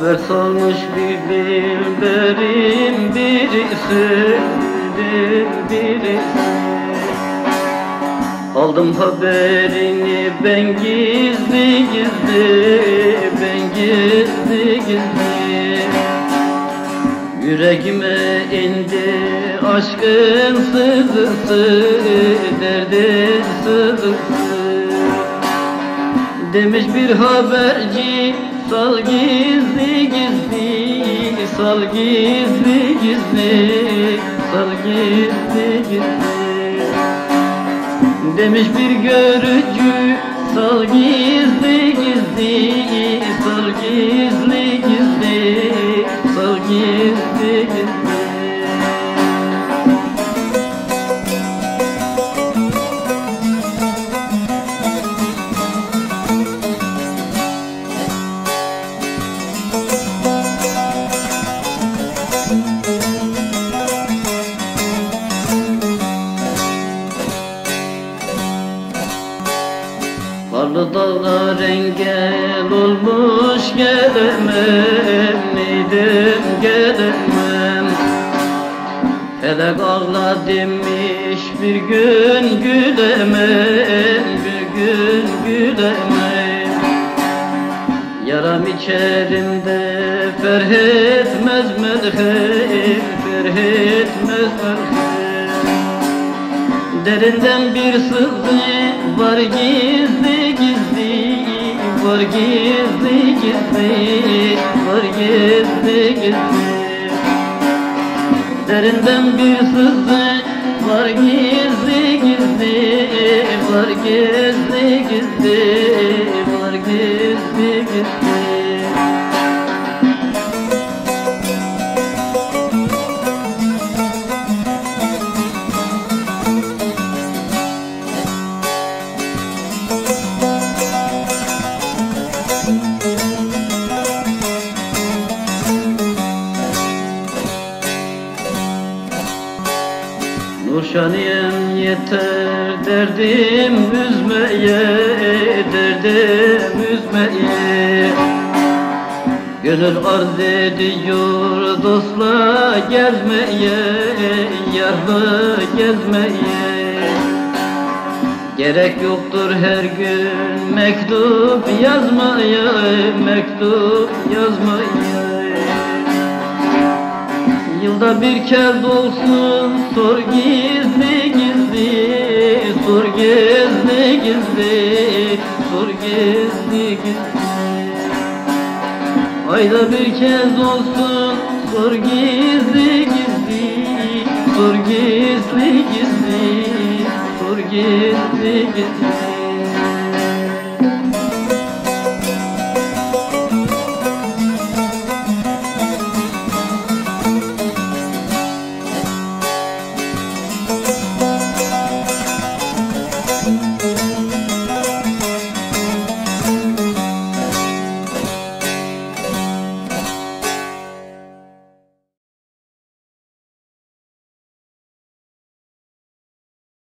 Haber salmış bildirim birisi birisi. Aldım haberini ben gizli gizli ben gizli gizli. Yüreğime indi aşkın sızısı derdin sızısı. Demiş bir haberci sal gizli gizli sal gizli gizli sal gizli gizli. Demiş bir görücü sal gizli gizli sal gizli gizli sal gizli Karlı dağlar engel olmuş gelemem Neydim gelemem Felek ağla demiş bir gün gülemem Bir gün gülemem Yaram içerimde ferh etmez merhem Ferh etmez merhem Derinden bir sızı var gizli gizli Var gizli gizli Var gizli gizli. Derinden bir sızı var gizli gizli Var gizli gizli Var gizli gizli Nurşaniyem yeter derdim üzmeye Derdim üzmeye. Gönül arz ediyor dostla gezmeye Yarlı gezmeye. Gerek yoktur her gün mektup yazmaya Mektup yazmaya Yılda bir kez olsun sor gizli gizli Sor gizli gizli Sor gizli gizli. Ayda bir kez olsun sor gizli gizli Sor gizli gizli Sor gizli gizli